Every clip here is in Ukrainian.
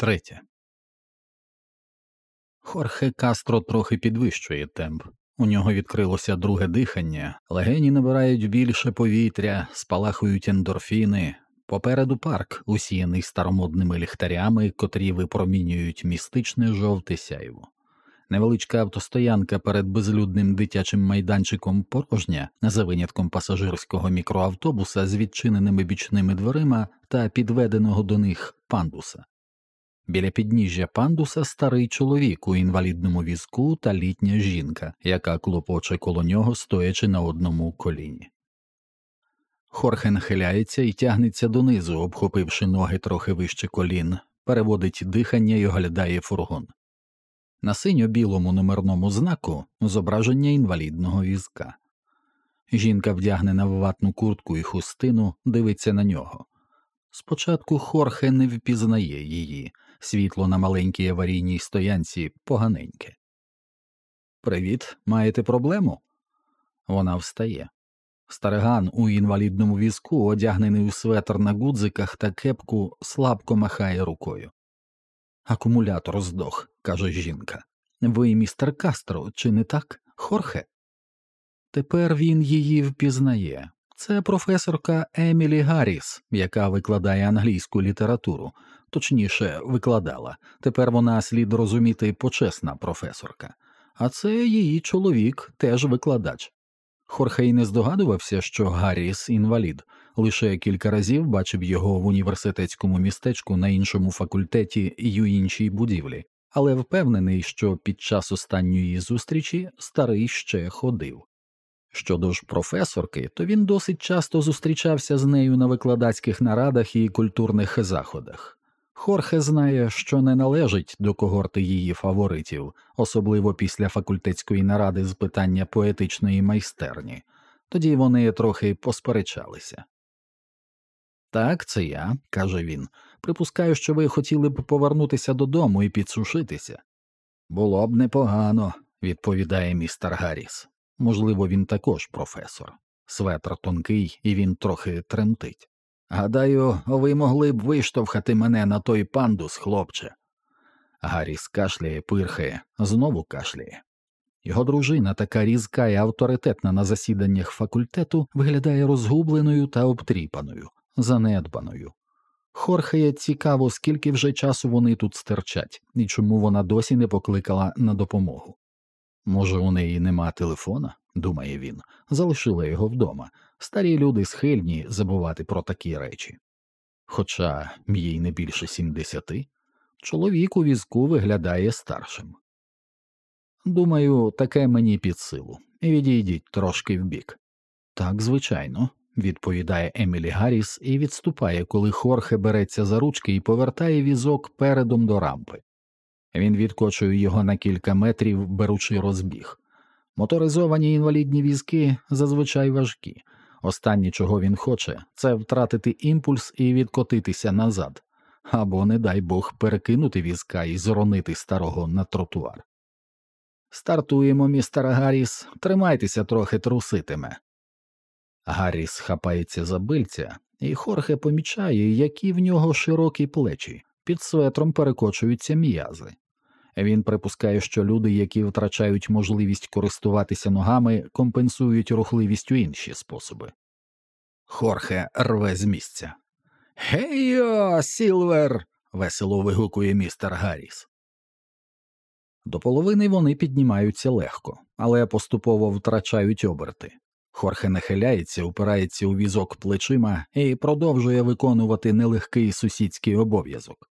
Третє. Хорхе Кастро трохи підвищує темп. У нього відкрилося друге дихання, легені набирають більше повітря, спалахують ендорфіни. Попереду парк, усіяний старомодними ліхтарями, котрі випромінюють містичне жовте сяйво. Невеличка автостоянка перед безлюдним дитячим майданчиком порожня, за винятком пасажирського мікроавтобуса з відчиненими бічними дверима та підведеного до них пандуса. Біля підніжжя пандуса старий чоловік у інвалідному візку та літня жінка, яка клопоче коло нього, стоячи на одному коліні. Хорхе нахиляється і тягнеться донизу, обхопивши ноги трохи вище колін, переводить дихання і оглядає фургон. На синьо-білому номерному знаку зображення інвалідного візка. Жінка, вдягнена в ватну куртку і хустину, дивиться на нього. Спочатку Хорхе не впізнає її, світло на маленькій аварійній стоянці поганеньке. Привіт, маєте проблему? Вона встає. Стариган у інвалідному візку, одягнений у светр на гудзиках та кепку, слабко махає рукою. Акумулятор здох, каже жінка. Ви містер Кастро, чи не так? Хорхе? Тепер він її впізнає. Це професорка Емілі Гарріс, яка викладає англійську літературу, точніше, викладала. Тепер вона слід розуміти почесна професорка, а це її чоловік, теж викладач. Хорхей не здогадувався, що Гарріс інвалід, лише кілька разів бачив його в університетському містечку на іншому факультеті і у іншій будівлі, але впевнений, що під час останньої зустрічі старий ще ходив. Щодо ж професорки, то він досить часто зустрічався з нею на викладацьких нарадах і культурних заходах. Хорхе знає, що не належить до когорти її фаворитів, особливо після факультетської наради з питання поетичної майстерні, тоді вони трохи посперечалися. Так, це я, каже він. Припускаю, що ви хотіли б повернутися додому і підсушитися. Було б непогано, відповідає містер Гарріс. Можливо, він також професор. Светр тонкий, і він трохи тремтить. Гадаю, ви могли б виштовхати мене на той пандус, хлопче. Гарріс кашляє, пирхає, знову кашляє. Його дружина, така різка і авторитетна на засіданнях факультету, виглядає розгубленою та обтріпаною, занедбаною. Хорхеє цікаво, скільки вже часу вони тут стерчать, і чому вона досі не покликала на допомогу. Може, у неї нема телефона, думає він, залишила його вдома. Старі люди схильні забувати про такі речі. Хоча їй не більше сімдесяти, чоловік у візку виглядає старшим. Думаю, таке мені під силу. Відійдіть трошки вбік. Так, звичайно, відповідає Емілі Гарріс і відступає, коли Хорхе береться за ручки і повертає візок передом до рампи. Він відкочує його на кілька метрів, беручи розбіг. Моторизовані інвалідні візки зазвичай важкі. Останнє, чого він хоче, це втратити імпульс і відкотитися назад, або, не дай Бог, перекинути візка і зронити старого на тротуар. Стартуємо, містер Гарріс, тримайтеся трохи труситиме. Гарріс хапається за бильця, і Хорхе помічає, які в нього широкі плечі, під светром перекочуються м'язи. Він припускає, що люди, які втрачають можливість користуватися ногами, компенсують рухливістю інші способи. Хорхе рве з місця. Гейо, Сілвер. весело вигукує містер Гарріс. До половини вони піднімаються легко, але поступово втрачають оберти. Хорхе нахиляється, упирається у візок плечима і продовжує виконувати нелегкий сусідський обов'язок.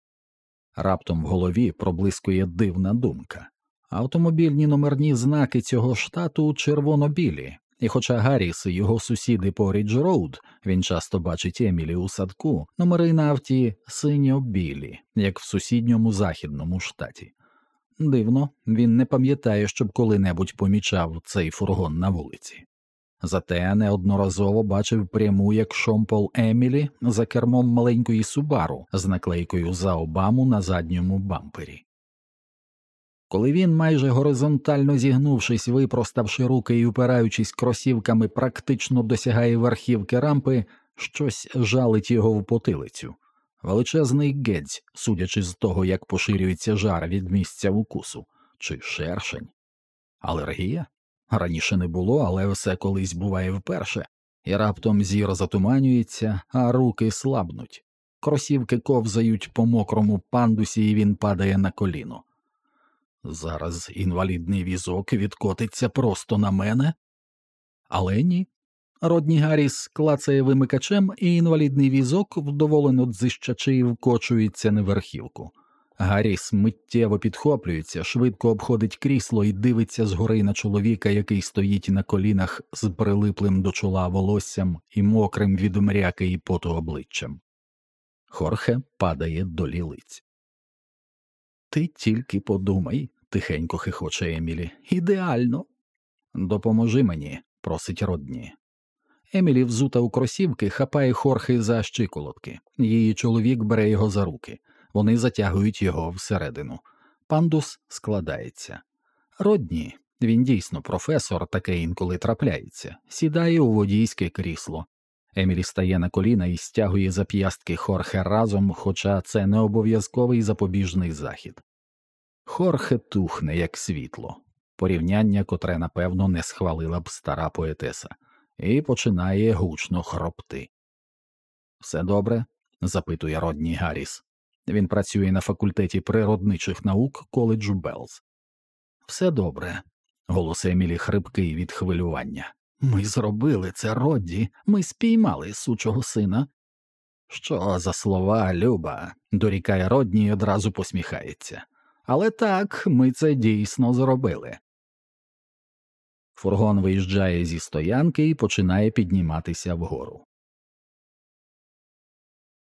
Раптом в голові проблискує дивна думка. Автомобільні номерні знаки цього штату червоно-білі, і хоча Гарріс і його сусіди по Рідж Роуд, він часто бачить Емілі у садку, номери на авті синьо-білі, як в сусідньому західному штаті. Дивно, він не пам'ятає, щоб коли-небудь помічав цей фургон на вулиці. Зате неодноразово бачив пряму як шомпол Емілі за кермом маленької Субару з наклейкою за Обаму на задньому бампері. Коли він, майже горизонтально зігнувшись, випроставши руки і упираючись кросівками, практично досягає верхівки рампи, щось жалить його в потилицю. величезний гедзь, судячи з того, як поширюється жар від місця укусу, чи шершень. Алергія? Раніше не було, але все колись буває вперше, і раптом зір затуманюється, а руки слабнуть. Кросівки ковзають по мокрому пандусі, і він падає на коліно. Зараз інвалідний візок відкотиться просто на мене. Але ні. Родні Гарріс клацає вимикачем, і інвалідний візок вдоволено дзищачи вкочується на верхівку. Гарріс миттєво підхоплюється, швидко обходить крісло і дивиться згори на чоловіка, який стоїть на колінах з прилиплим до чола волоссям і мокрим від мряки і поту обличчям. Хорхе падає до лілиць. Ти тільки подумай, тихенько хихоче Емілі. Ідеально. Допоможи мені, просить Родні. Емілі, взута у кросівки, хапає хорхи за щиколотки. Її чоловік бере його за руки. Вони затягують його всередину. Пандус складається. Родні, він дійсно професор, таке інколи трапляється, сідає у водійське крісло. Емілі стає на коліна і стягує зап'ястки Хорхе разом, хоча це не обов'язковий запобіжний захід. Хорхе тухне, як світло, порівняння, котре, напевно, не схвалила б стара поетеса, і починає гучно хропти. Все добре? запитує Родні Гарріс. Він працює на факультеті природничих наук коледжу Белз. Все добре. Голос Емілі хрипкий від хвилювання. Ми зробили це, Родді, ми спіймали сучого сина. Що за слова, Люба? дорікає Родні і одразу посміхається. Але так, ми це дійсно зробили. Фургон виїжджає зі стоянки і починає підніматися вгору.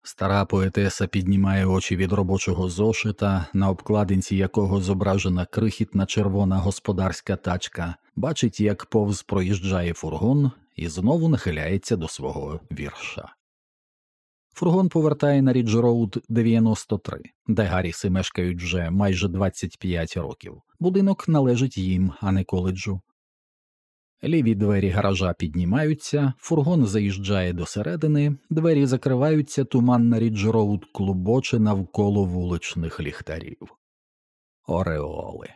Стара поетеса піднімає очі від робочого зошита, на обкладинці якого зображена крихітна червона господарська тачка, бачить, як повз проїжджає фургон, і знову нахиляється до свого вірша. Фургон повертає на Рідж Роуд 93, де Гарріси мешкають вже майже 25 років. Будинок належить їм, а не коледжу. Ліві двері гаража піднімаються, фургон заїжджає до середини, двері закриваються, туман на Рідж клубоче навколо вуличних ліхтарів. Ореоли.